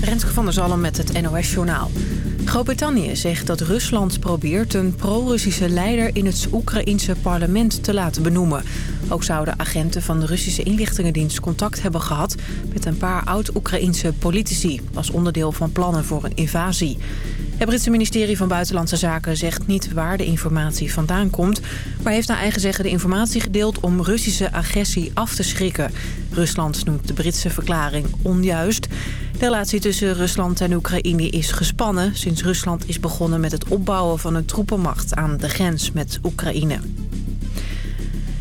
Renske van der Zalm met het NOS Journaal. Groot-Brittannië zegt dat Rusland probeert een pro-Russische leider in het Oekraïense parlement te laten benoemen. Ook zouden agenten van de Russische inlichtingendienst contact hebben gehad met een paar oud-Oekraïense politici als onderdeel van plannen voor een invasie. Het Britse ministerie van Buitenlandse Zaken zegt niet waar de informatie vandaan komt... maar heeft naar eigen zeggen de informatie gedeeld om Russische agressie af te schrikken. Rusland noemt de Britse verklaring onjuist. De relatie tussen Rusland en Oekraïne is gespannen... sinds Rusland is begonnen met het opbouwen van een troepenmacht aan de grens met Oekraïne.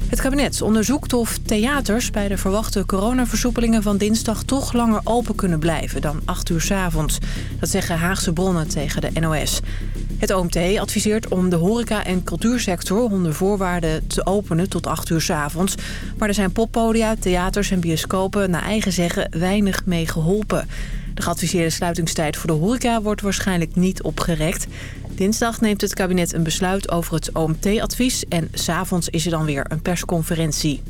Het kabinet onderzoekt of theaters bij de verwachte coronaversoepelingen van dinsdag toch langer open kunnen blijven dan 8 uur s avonds. Dat zeggen Haagse bronnen tegen de NOS. Het OMT adviseert om de horeca- en cultuursector onder voorwaarden te openen tot 8 uur s avonds. Maar er zijn poppodia, theaters en bioscopen naar eigen zeggen weinig mee geholpen. De geadviseerde sluitingstijd voor de horeca wordt waarschijnlijk niet opgerekt. Dinsdag neemt het kabinet een besluit over het OMT-advies... en s'avonds is er dan weer een persconferentie.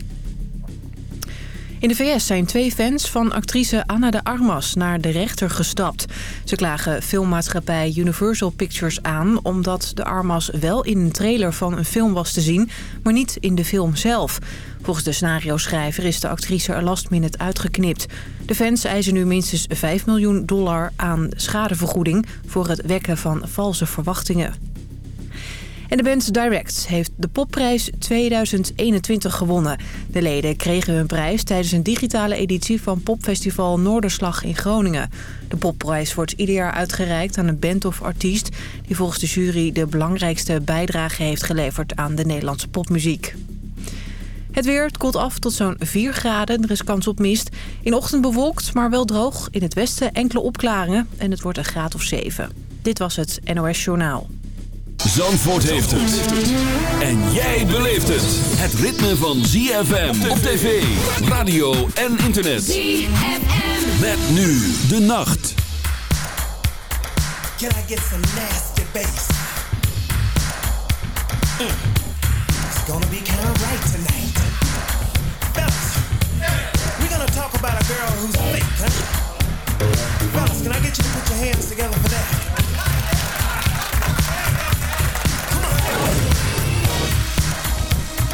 In de VS zijn twee fans van actrice Anna de Armas naar de rechter gestapt. Ze klagen filmmaatschappij Universal Pictures aan... omdat de Armas wel in een trailer van een film was te zien... maar niet in de film zelf. Volgens de scenario-schrijver is de actrice er last minute uitgeknipt. De fans eisen nu minstens 5 miljoen dollar aan schadevergoeding... voor het wekken van valse verwachtingen. En de band Direct heeft de popprijs 2021 gewonnen. De leden kregen hun prijs tijdens een digitale editie van popfestival Noorderslag in Groningen. De popprijs wordt ieder jaar uitgereikt aan een band of artiest... die volgens de jury de belangrijkste bijdrage heeft geleverd aan de Nederlandse popmuziek. Het weer, het koelt af tot zo'n 4 graden. Er is kans op mist. In ochtend bewolkt, maar wel droog. In het westen enkele opklaringen en het wordt een graad of 7. Dit was het NOS Journaal. Zandvoort heeft het. En jij beleeft het. Het ritme van ZFM op tv, radio en internet. ZFM. Met nu de nacht. Can I get some nasty bass? Mm. It's gonna be kind of right tonight. Fellas, we're gonna talk about a girl who's fake, huh? Fellas, can I get you to put your hands together for that?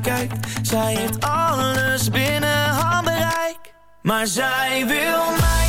kijk. Zij heeft alles binnen handbereik. Maar zij wil mij.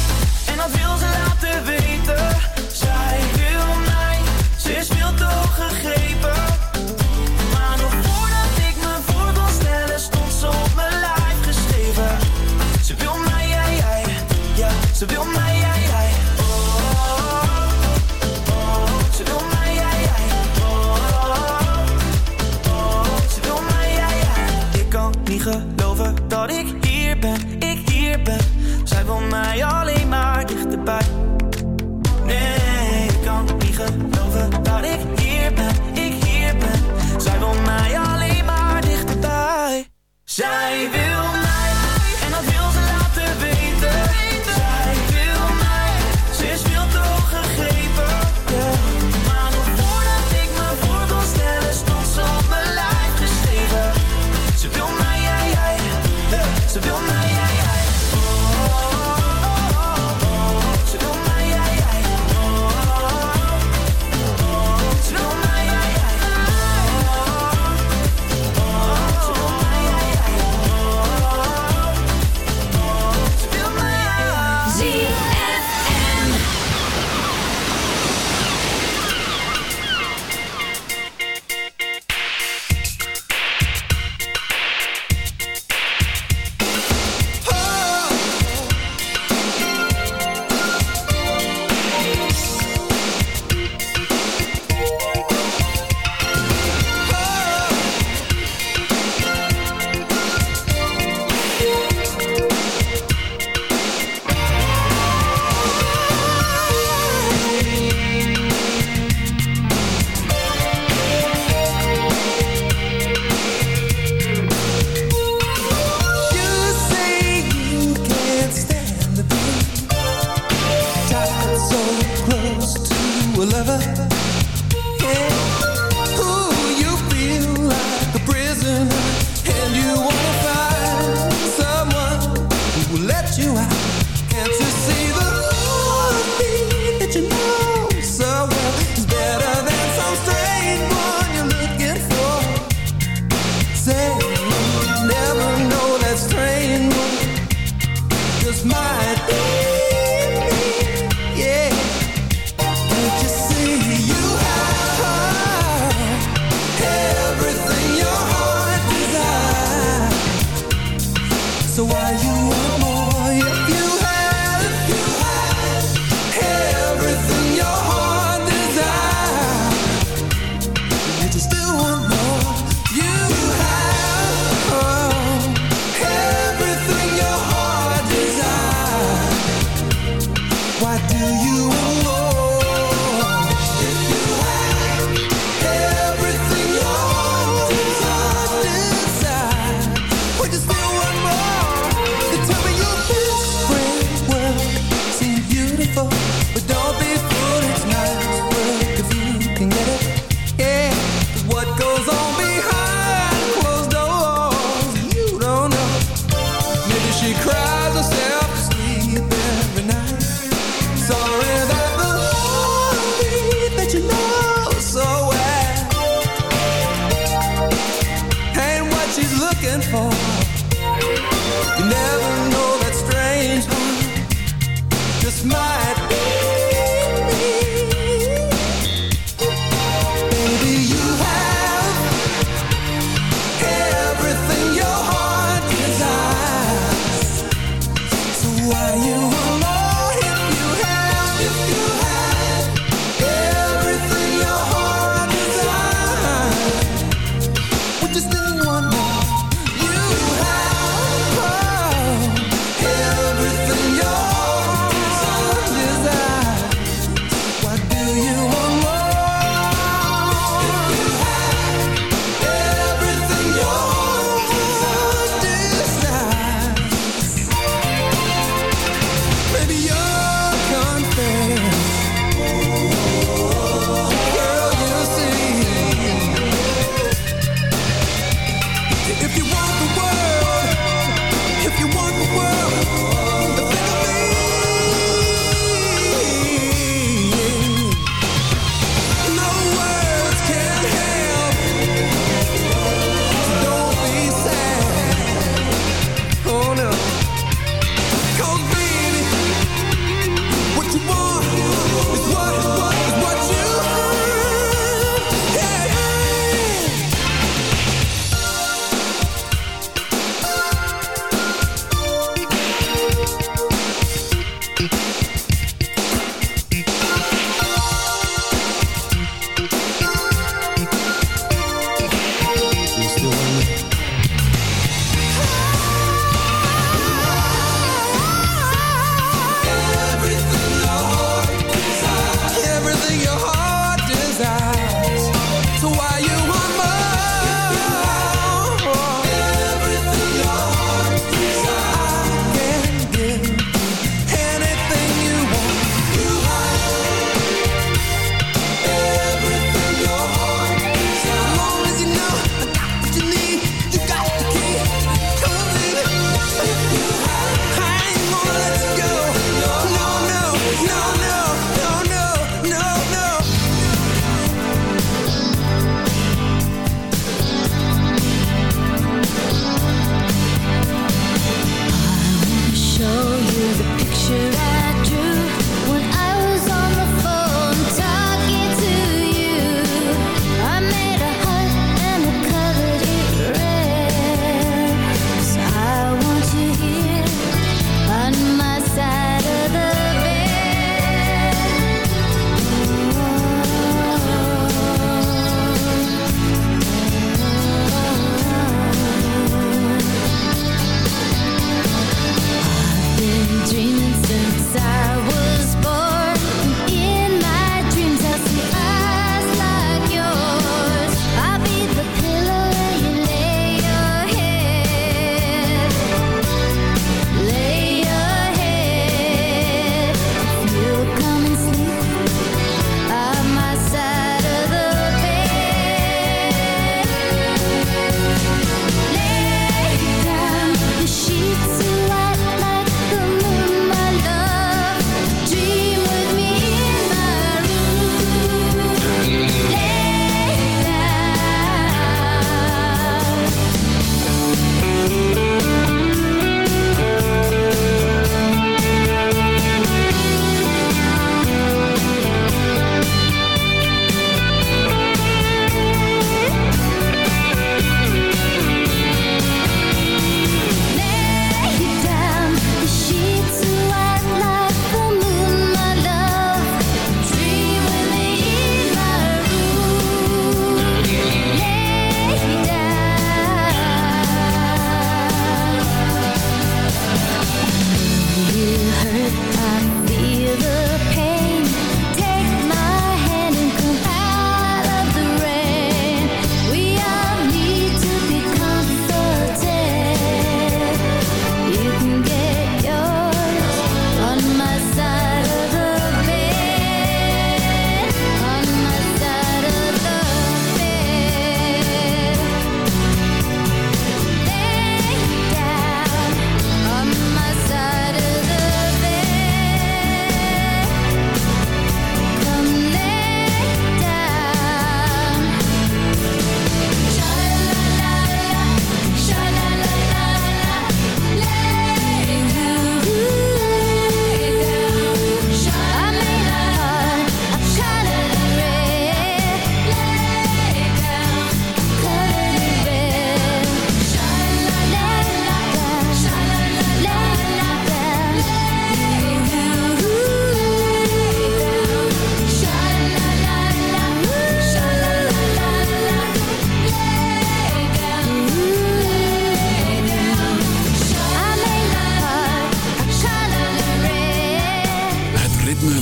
my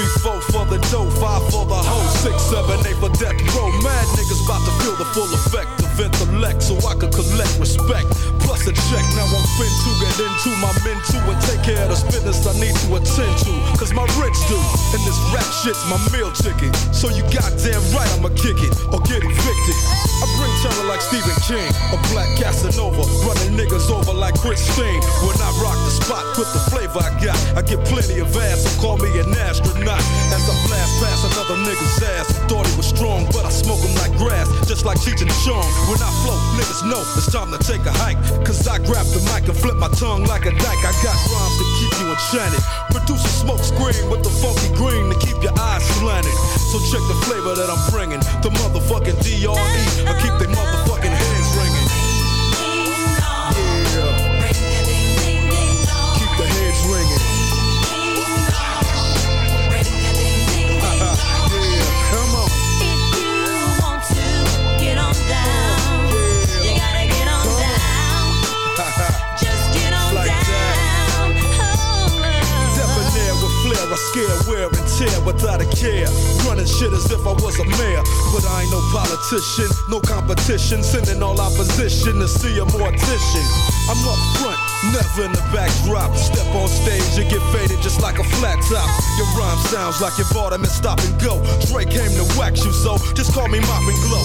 Three, four for the dough, five for the hoe, six, seven, eight for death row. Mad niggas about to feel the full effect of intellect so I could collect respect. Plus a check, now I'm fin to get into my men too and take care of the business I need to attend to, cause my rich do rap shit's my meal ticket. So you goddamn right I'ma kick it or get evicted. I bring terror like Stephen King, a black Casanova, running niggas over like Christine. When I rock the spot with the flavor I got, I get plenty of ass, so call me an astronaut. As I blast past another nigga's ass, thought he was strong, but I smoke him like grass, just like Cheech and Chong. When I flow, niggas know it's time to take a hike. Cause I grab the mic and flip my tongue like a dyke. I got rhymes to keep you enchanted. Produce a smoke screen with the funky green to keep your eyes slanted. So check the flavor that I'm bringing. The motherfucking D.R.E. I keep they motherfucking heads ringing. Yeah. Keep the heads ringing. yeah, come without a care. Running shit as if I was a mayor. But I ain't no politician, no competition. Sending all opposition to see a mortician. I'm up front, never in the backdrop. Step on stage, you get faded just like a flat top. Your rhyme sounds like you bought them and stop and go. Dre came to wax you, so just call me Mop and Glow.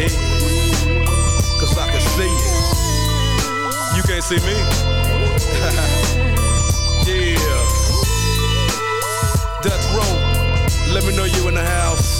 head, cause I can see it. You can't see me? yeah. Death row, let me know you in the house.